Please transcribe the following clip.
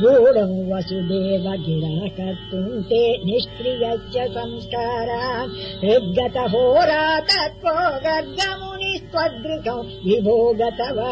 गूढम् वसुदेव गिराकर्तुम् ते निष्क्रियश्च संस्कारा। हृद्गत होरा तत्प्रोगर्गमुनिस्त्वदृशम् विभो गतवा